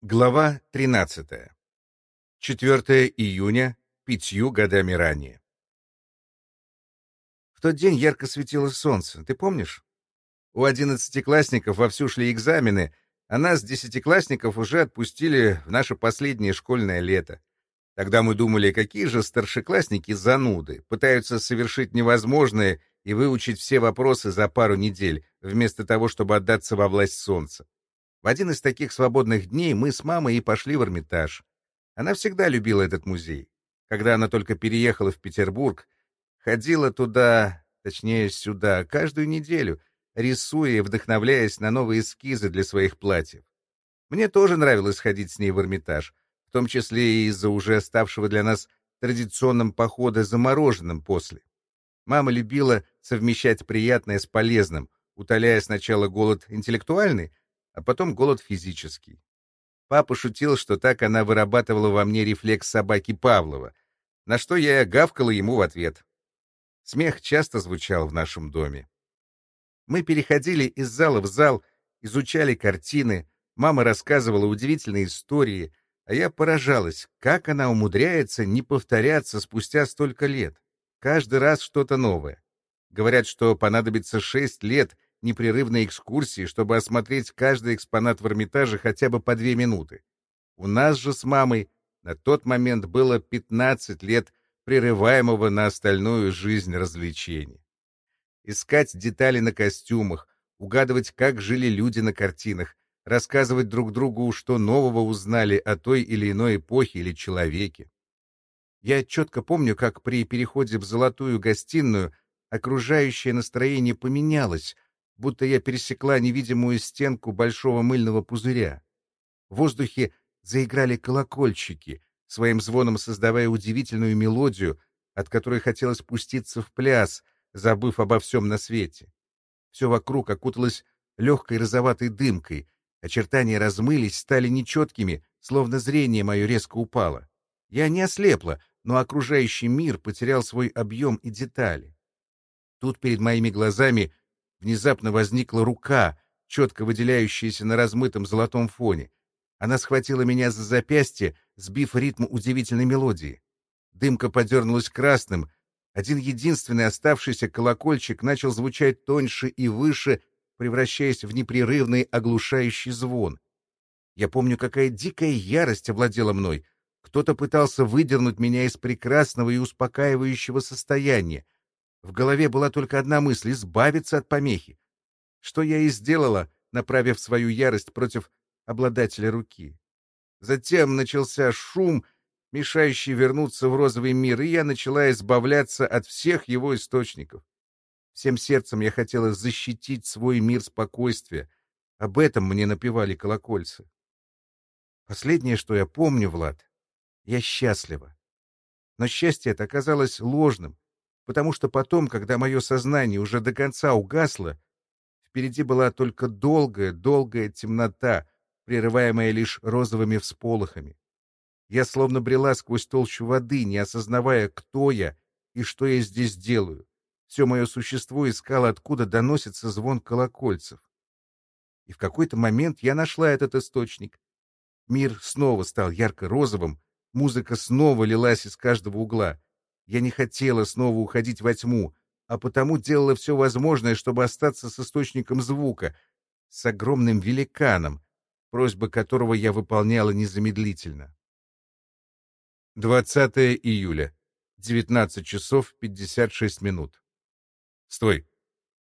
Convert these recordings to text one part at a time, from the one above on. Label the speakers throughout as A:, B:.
A: Глава 13. 4 июня, пятью годами ранее. В тот день ярко светило солнце, ты помнишь? У одиннадцатиклассников вовсю шли экзамены, а нас, десятиклассников, уже отпустили в наше последнее школьное лето. Тогда мы думали, какие же старшеклассники зануды, пытаются совершить невозможное и выучить все вопросы за пару недель, вместо того, чтобы отдаться во власть солнца. В один из таких свободных дней мы с мамой и пошли в Эрмитаж. Она всегда любила этот музей. Когда она только переехала в Петербург, ходила туда, точнее сюда, каждую неделю, рисуя и вдохновляясь на новые эскизы для своих платьев. Мне тоже нравилось ходить с ней в Эрмитаж, в том числе и из-за уже ставшего для нас традиционным похода за мороженым после. Мама любила совмещать приятное с полезным, утоляя сначала голод интеллектуальный, а потом голод физический. Папа шутил, что так она вырабатывала во мне рефлекс собаки Павлова, на что я гавкала ему в ответ. Смех часто звучал в нашем доме. Мы переходили из зала в зал, изучали картины, мама рассказывала удивительные истории, а я поражалась, как она умудряется не повторяться спустя столько лет. Каждый раз что-то новое. Говорят, что понадобится шесть лет — непрерывной экскурсии, чтобы осмотреть каждый экспонат в Эрмитаже хотя бы по две минуты. У нас же с мамой на тот момент было 15 лет прерываемого на остальную жизнь развлечений. Искать детали на костюмах, угадывать, как жили люди на картинах, рассказывать друг другу, что нового узнали о той или иной эпохе или человеке. Я четко помню, как при переходе в золотую гостиную окружающее настроение поменялось, будто я пересекла невидимую стенку большого мыльного пузыря. В воздухе заиграли колокольчики, своим звоном создавая удивительную мелодию, от которой хотелось пуститься в пляс, забыв обо всем на свете. Все вокруг окуталось легкой розоватой дымкой, очертания размылись, стали нечеткими, словно зрение мое резко упало. Я не ослепла, но окружающий мир потерял свой объем и детали. Тут перед моими глазами Внезапно возникла рука, четко выделяющаяся на размытом золотом фоне. Она схватила меня за запястье, сбив ритм удивительной мелодии. Дымка подернулась красным. Один единственный оставшийся колокольчик начал звучать тоньше и выше, превращаясь в непрерывный оглушающий звон. Я помню, какая дикая ярость овладела мной. Кто-то пытался выдернуть меня из прекрасного и успокаивающего состояния. В голове была только одна мысль — избавиться от помехи. Что я и сделала, направив свою ярость против обладателя руки. Затем начался шум, мешающий вернуться в розовый мир, и я начала избавляться от всех его источников. Всем сердцем я хотела защитить свой мир спокойствия. Об этом мне напевали колокольцы. Последнее, что я помню, Влад, я счастлива. Но счастье это оказалось ложным, потому что потом, когда мое сознание уже до конца угасло, впереди была только долгая-долгая темнота, прерываемая лишь розовыми всполохами. Я словно брела сквозь толщу воды, не осознавая, кто я и что я здесь делаю. Все мое существо искало, откуда доносится звон колокольцев. И в какой-то момент я нашла этот источник. Мир снова стал ярко-розовым, музыка снова лилась из каждого угла. Я не хотела снова уходить во тьму, а потому делала все возможное, чтобы остаться с источником звука, с огромным великаном, просьбы которого я выполняла незамедлительно. 20 июля, 19 часов 56 минут. Стой,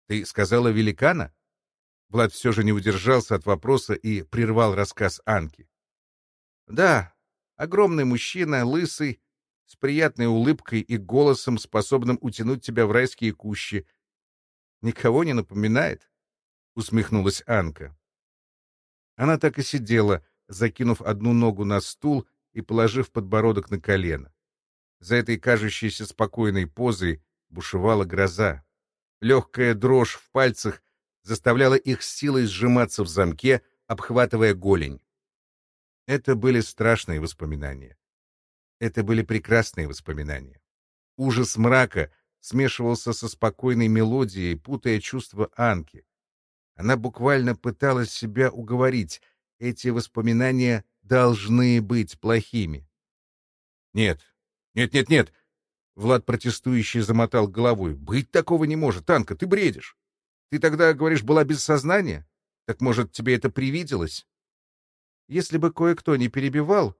A: ты сказала великана? Влад все же не удержался от вопроса и прервал рассказ Анки. Да, огромный мужчина, лысый, с приятной улыбкой и голосом, способным утянуть тебя в райские кущи. Никого не напоминает? усмехнулась Анка. Она так и сидела, закинув одну ногу на стул и положив подбородок на колено. За этой кажущейся спокойной позой бушевала гроза. Легкая дрожь в пальцах заставляла их силой сжиматься в замке, обхватывая голень. Это были страшные воспоминания. Это были прекрасные воспоминания. Ужас мрака смешивался со спокойной мелодией, путая чувства Анки. Она буквально пыталась себя уговорить. Эти воспоминания должны быть плохими. Нет, нет, нет, нет. Влад протестующий замотал головой. Быть такого не может. Танка, ты бредишь. Ты тогда, говоришь, была без сознания? Так, может, тебе это привиделось? Если бы кое-кто не перебивал,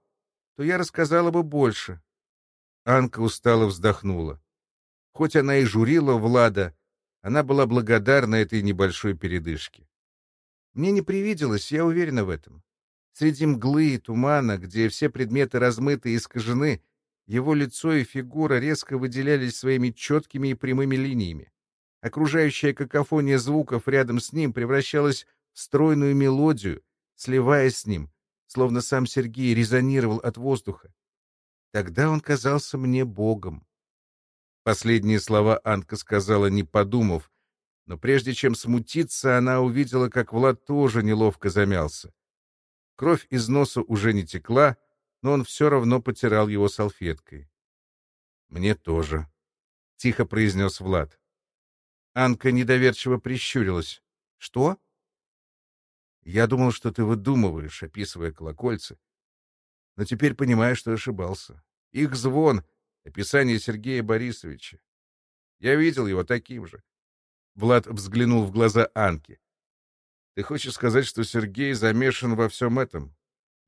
A: то я рассказала бы больше. Анка устало вздохнула. Хоть она и журила Влада, она была благодарна этой небольшой передышке. Мне не привиделось, я уверена в этом. Среди мглы и тумана, где все предметы размыты и искажены, его лицо и фигура резко выделялись своими четкими и прямыми линиями. Окружающая какофония звуков рядом с ним превращалась в стройную мелодию, сливаясь с ним, словно сам Сергей резонировал от воздуха. Тогда он казался мне богом. Последние слова Анка сказала, не подумав, но прежде чем смутиться, она увидела, как Влад тоже неловко замялся. Кровь из носа уже не текла, но он все равно потирал его салфеткой. «Мне тоже», — тихо произнес Влад. Анка недоверчиво прищурилась. «Что?» «Я думал, что ты выдумываешь, описывая колокольцы. Но теперь понимаю, что ошибался. Их звон — описание Сергея Борисовича. Я видел его таким же». Влад взглянул в глаза Анки. Ты хочешь сказать, что Сергей замешан во всем этом?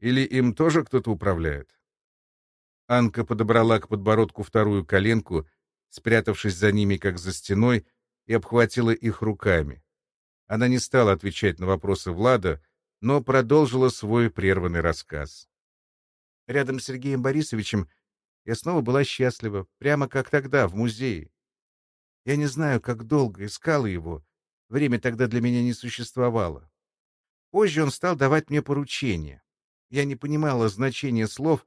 A: Или им тоже кто-то управляет? Анка подобрала к подбородку вторую коленку, спрятавшись за ними, как за стеной, и обхватила их руками. Она не стала отвечать на вопросы Влада, но продолжила свой прерванный рассказ. Рядом с Сергеем Борисовичем я снова была счастлива, прямо как тогда, в музее. Я не знаю, как долго искала его, Время тогда для меня не существовало. Позже он стал давать мне поручения. Я не понимала значения слов,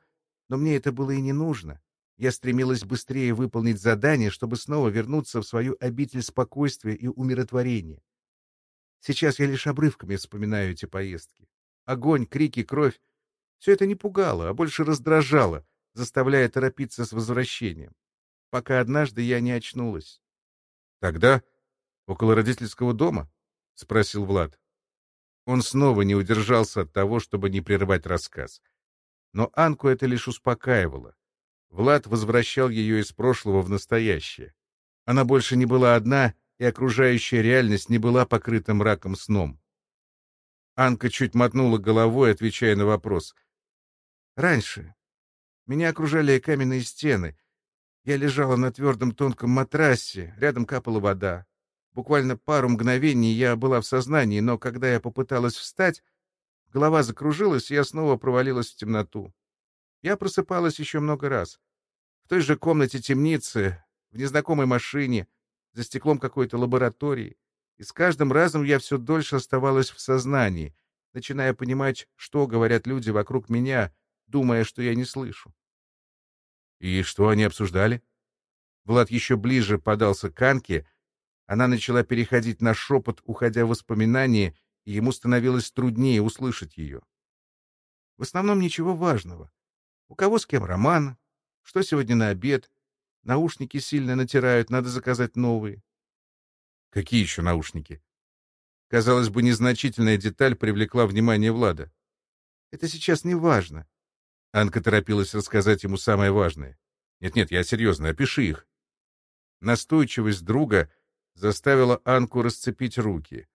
A: но мне это было и не нужно. Я стремилась быстрее выполнить задание, чтобы снова вернуться в свою обитель спокойствия и умиротворения. Сейчас я лишь обрывками вспоминаю эти поездки. Огонь, крики, кровь — все это не пугало, а больше раздражало, заставляя торопиться с возвращением, пока однажды я не очнулась. Тогда Около родительского дома? — спросил Влад. Он снова не удержался от того, чтобы не прерывать рассказ. Но Анку это лишь успокаивало. Влад возвращал ее из прошлого в настоящее. Она больше не была одна, и окружающая реальность не была покрыта мраком сном. Анка чуть мотнула головой, отвечая на вопрос. «Раньше меня окружали каменные стены. Я лежала на твердом тонком матрасе, рядом капала вода. Буквально пару мгновений я была в сознании, но когда я попыталась встать, голова закружилась, и я снова провалилась в темноту. Я просыпалась еще много раз. В той же комнате темницы, в незнакомой машине, за стеклом какой-то лаборатории. И с каждым разом я все дольше оставалась в сознании, начиная понимать, что говорят люди вокруг меня, думая, что я не слышу. И что они обсуждали? Влад еще ближе подался к Анке, она начала переходить на шепот, уходя в воспоминания, и ему становилось труднее услышать ее. В основном ничего важного. У кого с кем роман, что сегодня на обед, наушники сильно натирают, надо заказать новые. Какие еще наушники? Казалось бы, незначительная деталь привлекла внимание Влада. Это сейчас не важно. Анка торопилась рассказать ему самое важное. Нет-нет, я серьезно, опиши их. Настойчивость друга — заставила Анку расцепить руки.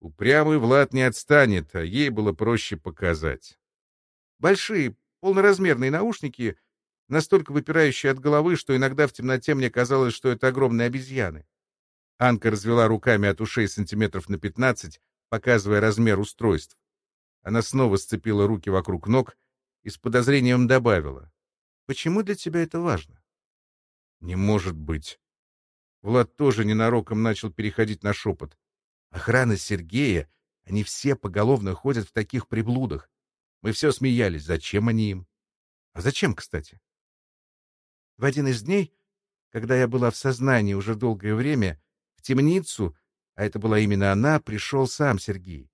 A: Упрямый Влад не отстанет, а ей было проще показать. Большие, полноразмерные наушники, настолько выпирающие от головы, что иногда в темноте мне казалось, что это огромные обезьяны. Анка развела руками от ушей сантиметров на пятнадцать, показывая размер устройств. Она снова сцепила руки вокруг ног и с подозрением добавила. «Почему для тебя это важно?» «Не может быть», Влад тоже ненароком начал переходить на шепот. Охрана Сергея, они все поголовно ходят в таких приблудах. Мы все смеялись, зачем они им? А зачем, кстати? В один из дней, когда я была в сознании уже долгое время, в темницу, а это была именно она, пришел сам Сергей.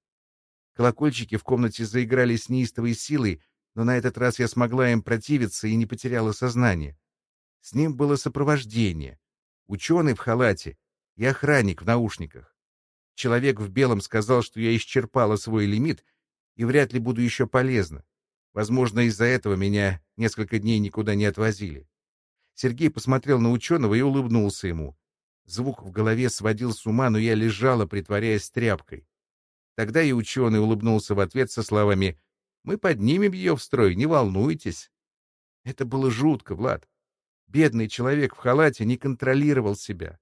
A: Колокольчики в комнате заиграли с неистовой силой, но на этот раз я смогла им противиться и не потеряла сознание. С ним было сопровождение — ученый в халате и охранник в наушниках. Человек в белом сказал, что я исчерпала свой лимит и вряд ли буду еще полезна. Возможно, из-за этого меня несколько дней никуда не отвозили. Сергей посмотрел на ученого и улыбнулся ему. Звук в голове сводил с ума, но я лежала, притворяясь тряпкой. Тогда и ученый улыбнулся в ответ со словами «Мы поднимем ее в строй, не волнуйтесь». Это было жутко, Влад. Бедный человек в халате не контролировал себя.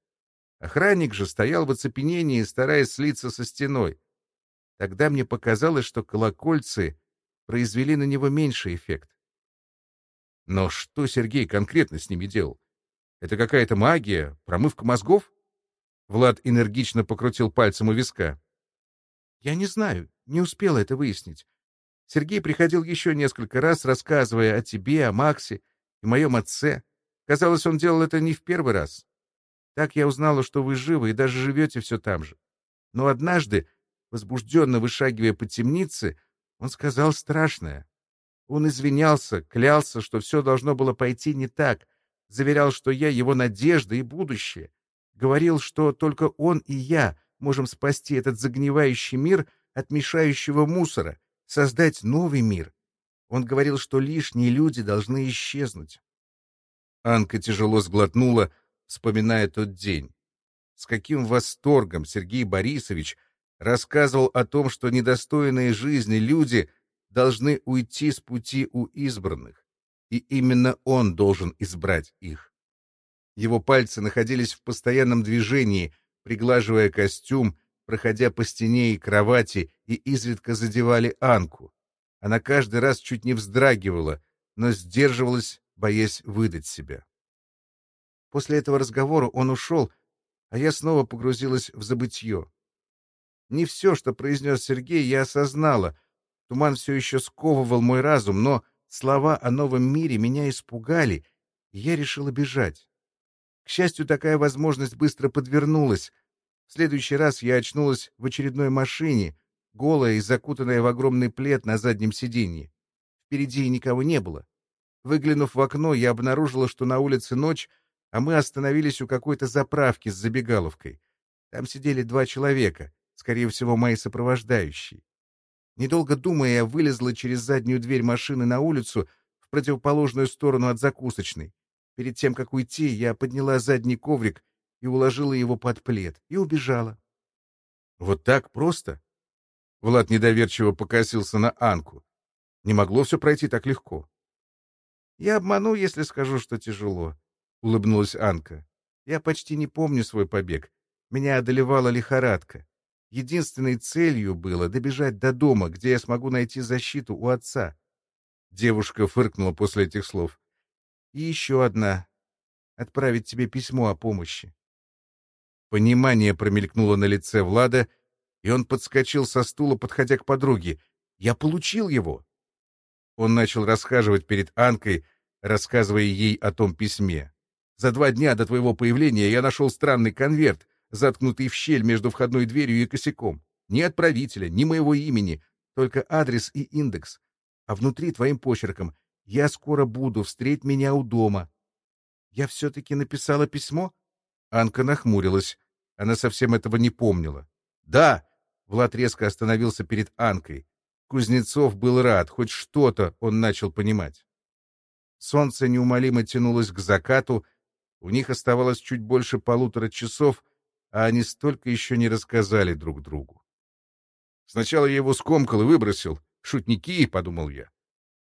A: Охранник же стоял в оцепенении, стараясь слиться со стеной. Тогда мне показалось, что колокольцы произвели на него меньший эффект. Но что Сергей конкретно с ними делал? Это какая-то магия, промывка мозгов? Влад энергично покрутил пальцем у виска. Я не знаю, не успела это выяснить. Сергей приходил еще несколько раз, рассказывая о тебе, о Максе и моем отце. Казалось, он делал это не в первый раз. Так я узнала, что вы живы и даже живете все там же. Но однажды, возбужденно вышагивая по темнице, он сказал страшное. Он извинялся, клялся, что все должно было пойти не так, заверял, что я его надежда и будущее. Говорил, что только он и я можем спасти этот загнивающий мир от мешающего мусора, создать новый мир. Он говорил, что лишние люди должны исчезнуть. Анка тяжело сглотнула, вспоминая тот день. С каким восторгом Сергей Борисович рассказывал о том, что недостойные жизни люди должны уйти с пути у избранных, и именно он должен избрать их. Его пальцы находились в постоянном движении, приглаживая костюм, проходя по стене и кровати, и изредка задевали Анку. Она каждый раз чуть не вздрагивала, но сдерживалась боясь выдать себя. После этого разговора он ушел, а я снова погрузилась в забытье. Не все, что произнес Сергей, я осознала. Туман все еще сковывал мой разум, но слова о новом мире меня испугали, и я решила бежать. К счастью, такая возможность быстро подвернулась. В следующий раз я очнулась в очередной машине, голая и закутанная в огромный плед на заднем сиденье. Впереди никого не было. Выглянув в окно, я обнаружила, что на улице ночь, а мы остановились у какой-то заправки с забегаловкой. Там сидели два человека, скорее всего, мои сопровождающие. Недолго думая, я вылезла через заднюю дверь машины на улицу в противоположную сторону от закусочной. Перед тем, как уйти, я подняла задний коврик и уложила его под плед, и убежала. Вот так просто? Влад недоверчиво покосился на Анку. Не могло все пройти так легко. Я обману, если скажу, что тяжело, — улыбнулась Анка. Я почти не помню свой побег. Меня одолевала лихорадка. Единственной целью было добежать до дома, где я смогу найти защиту у отца. Девушка фыркнула после этих слов. И еще одна. Отправить тебе письмо о помощи. Понимание промелькнуло на лице Влада, и он подскочил со стула, подходя к подруге. «Я получил его!» Он начал расхаживать перед Анкой, рассказывая ей о том письме. «За два дня до твоего появления я нашел странный конверт, заткнутый в щель между входной дверью и косяком. Ни отправителя, ни моего имени, только адрес и индекс. А внутри твоим почерком «Я скоро буду, встреть меня у дома». Я все-таки написала письмо?» Анка нахмурилась. Она совсем этого не помнила. «Да!» — Влад резко остановился перед Анкой. Кузнецов был рад, хоть что-то он начал понимать. Солнце неумолимо тянулось к закату, у них оставалось чуть больше полутора часов, а они столько еще не рассказали друг другу. Сначала я его скомкал и выбросил. Шутники, — подумал я.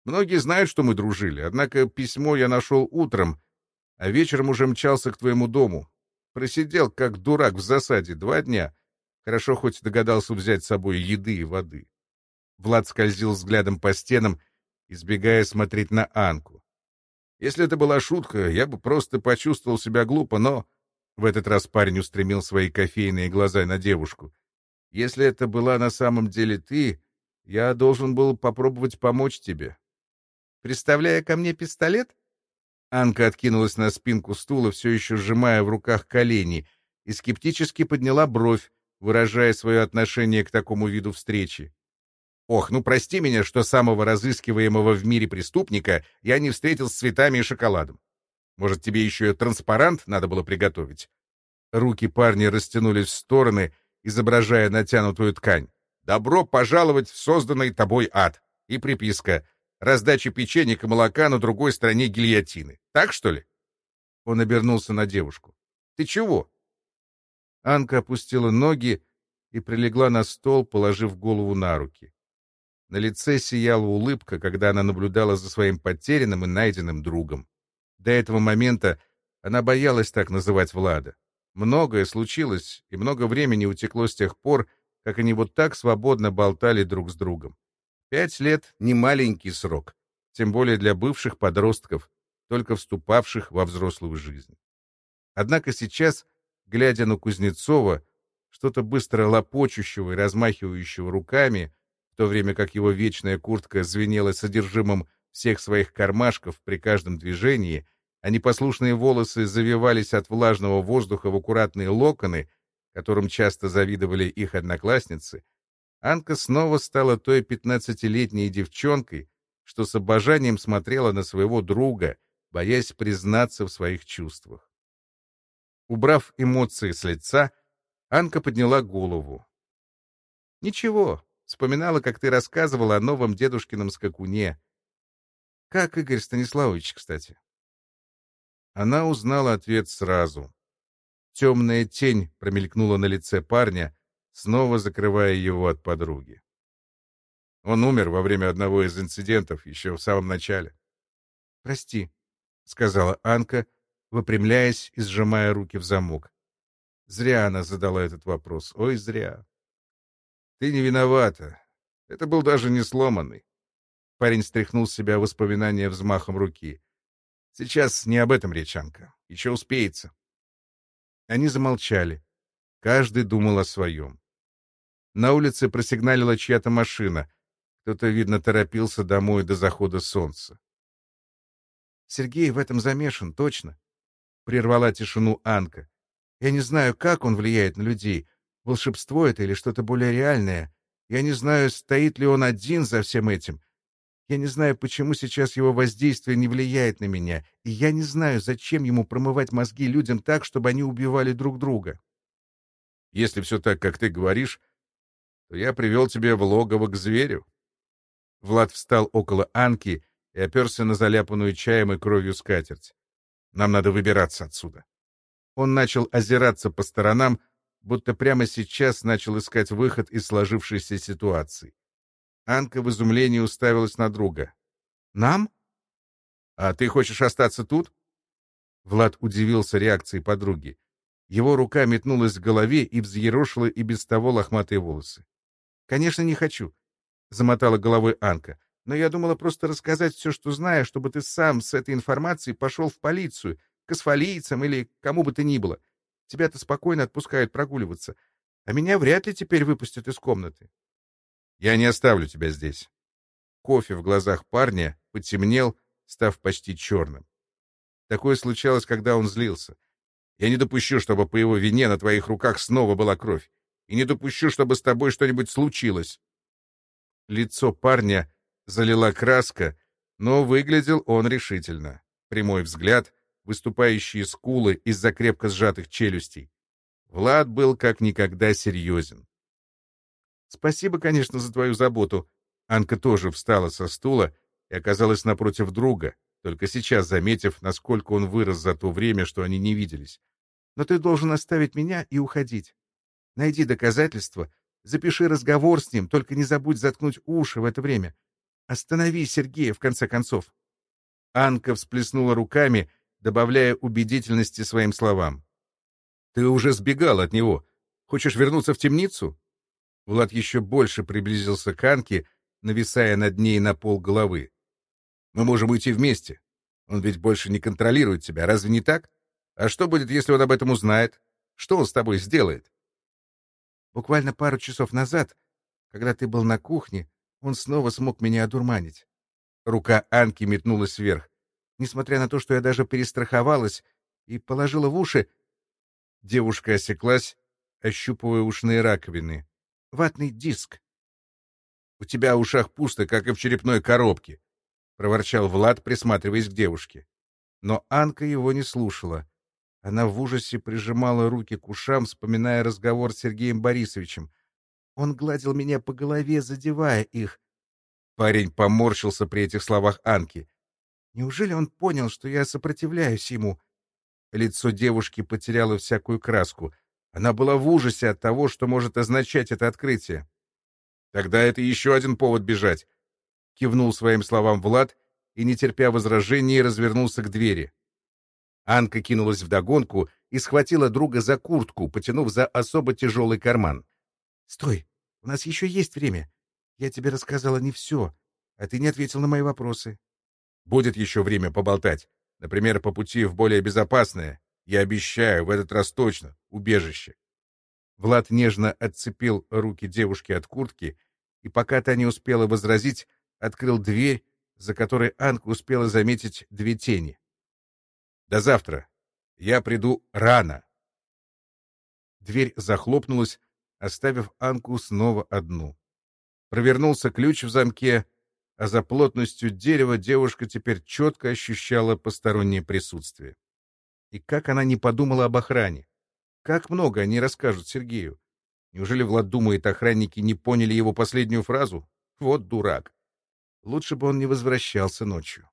A: Многие знают, что мы дружили, однако письмо я нашел утром, а вечером уже мчался к твоему дому. Просидел, как дурак, в засаде два дня. Хорошо хоть догадался взять с собой еды и воды. Влад скользил взглядом по стенам, избегая смотреть на Анку. Если это была шутка, я бы просто почувствовал себя глупо, но... В этот раз парень устремил свои кофейные глаза на девушку. Если это была на самом деле ты, я должен был попробовать помочь тебе. Представляя ко мне пистолет? Анка откинулась на спинку стула, все еще сжимая в руках колени, и скептически подняла бровь, выражая свое отношение к такому виду встречи. Ох, ну прости меня, что самого разыскиваемого в мире преступника я не встретил с цветами и шоколадом. Может, тебе еще и транспарант надо было приготовить?» Руки парня растянулись в стороны, изображая натянутую ткань. «Добро пожаловать в созданный тобой ад!» И приписка раздача печенья и молока на другой стороне гильотины. Так, что ли?» Он обернулся на девушку. «Ты чего?» Анка опустила ноги и прилегла на стол, положив голову на руки. На лице сияла улыбка, когда она наблюдала за своим потерянным и найденным другом. До этого момента она боялась так называть Влада. Многое случилось, и много времени утекло с тех пор, как они вот так свободно болтали друг с другом. Пять лет — не маленький срок, тем более для бывших подростков, только вступавших во взрослую жизнь. Однако сейчас, глядя на Кузнецова, что-то быстро лопочущего и размахивающего руками, в то время как его вечная куртка звенела содержимым всех своих кармашков при каждом движении, а непослушные волосы завивались от влажного воздуха в аккуратные локоны, которым часто завидовали их одноклассницы, Анка снова стала той пятнадцатилетней девчонкой, что с обожанием смотрела на своего друга, боясь признаться в своих чувствах. Убрав эмоции с лица, Анка подняла голову. «Ничего, вспоминала, как ты рассказывала о новом дедушкином скакуне. Как Игорь Станиславович, кстати?» Она узнала ответ сразу. Темная тень промелькнула на лице парня, снова закрывая его от подруги. Он умер во время одного из инцидентов еще в самом начале. «Прости», — сказала Анка, выпрямляясь и сжимая руки в замок. Зря она задала этот вопрос. Ой, зря. «Ты не виновата. Это был даже не сломанный». Парень стряхнул с себя воспоминания взмахом руки. «Сейчас не об этом речь, Анка. Еще успеется». Они замолчали. Каждый думал о своем. На улице просигналила чья-то машина. Кто-то, видно, торопился домой до захода солнца. «Сергей в этом замешан, точно», — прервала тишину Анка. «Я не знаю, как он влияет на людей. Волшебство это или что-то более реальное. Я не знаю, стоит ли он один за всем этим. Я не знаю, почему сейчас его воздействие не влияет на меня, и я не знаю, зачем ему промывать мозги людям так, чтобы они убивали друг друга. Если все так, как ты говоришь, то я привел тебя в логово к зверю. Влад встал около Анки и оперся на заляпанную чаем и кровью скатерть. Нам надо выбираться отсюда. Он начал озираться по сторонам, будто прямо сейчас начал искать выход из сложившейся ситуации. Анка в изумлении уставилась на друга. «Нам? А ты хочешь остаться тут?» Влад удивился реакцией подруги. Его рука метнулась к голове и взъерошила и без того лохматые волосы. «Конечно, не хочу», — замотала головой Анка. «Но я думала просто рассказать все, что знаю, чтобы ты сам с этой информацией пошел в полицию, к асфалийцам или кому бы то ни было. Тебя-то спокойно отпускают прогуливаться, а меня вряд ли теперь выпустят из комнаты». Я не оставлю тебя здесь. Кофе в глазах парня потемнел, став почти черным. Такое случалось, когда он злился. Я не допущу, чтобы по его вине на твоих руках снова была кровь. И не допущу, чтобы с тобой что-нибудь случилось. Лицо парня залила краска, но выглядел он решительно. Прямой взгляд, выступающие скулы из-за крепко сжатых челюстей. Влад был как никогда серьезен. Спасибо, конечно, за твою заботу. Анка тоже встала со стула и оказалась напротив друга, только сейчас заметив, насколько он вырос за то время, что они не виделись. Но ты должен оставить меня и уходить. Найди доказательства, запиши разговор с ним, только не забудь заткнуть уши в это время. Останови Сергея, в конце концов. Анка всплеснула руками, добавляя убедительности своим словам. Ты уже сбегал от него. Хочешь вернуться в темницу? Влад еще больше приблизился к Анке, нависая над ней на пол головы. «Мы можем уйти вместе. Он ведь больше не контролирует тебя, разве не так? А что будет, если он об этом узнает? Что он с тобой сделает?» Буквально пару часов назад, когда ты был на кухне, он снова смог меня одурманить. Рука Анки метнулась вверх. Несмотря на то, что я даже перестраховалась и положила в уши... Девушка осеклась, ощупывая ушные раковины ватный диск. — У тебя в ушах пусто, как и в черепной коробке, — проворчал Влад, присматриваясь к девушке. Но Анка его не слушала. Она в ужасе прижимала руки к ушам, вспоминая разговор с Сергеем Борисовичем. Он гладил меня по голове, задевая их. Парень поморщился при этих словах Анки. Неужели он понял, что я сопротивляюсь ему? Лицо девушки потеряло всякую краску. Она была в ужасе от того, что может означать это открытие. «Тогда это еще один повод бежать», — кивнул своим словам Влад и, не терпя возражений, развернулся к двери. Анка кинулась вдогонку и схватила друга за куртку, потянув за особо тяжелый карман. «Стой! У нас еще есть время. Я тебе рассказала не все, а ты не ответил на мои вопросы». «Будет еще время поболтать. Например, по пути в более безопасное, я обещаю, в этот раз точно, убежище». Влад нежно отцепил руки девушки от куртки, и пока та не успела возразить, открыл дверь, за которой Анка успела заметить две тени. «До завтра. Я приду рано». Дверь захлопнулась, оставив Анку снова одну. Провернулся ключ в замке, а за плотностью дерева девушка теперь четко ощущала постороннее присутствие. И как она не подумала об охране? Как много они расскажут Сергею? Неужели Влад думает, охранники не поняли его последнюю фразу? Вот дурак. Лучше бы он не возвращался ночью.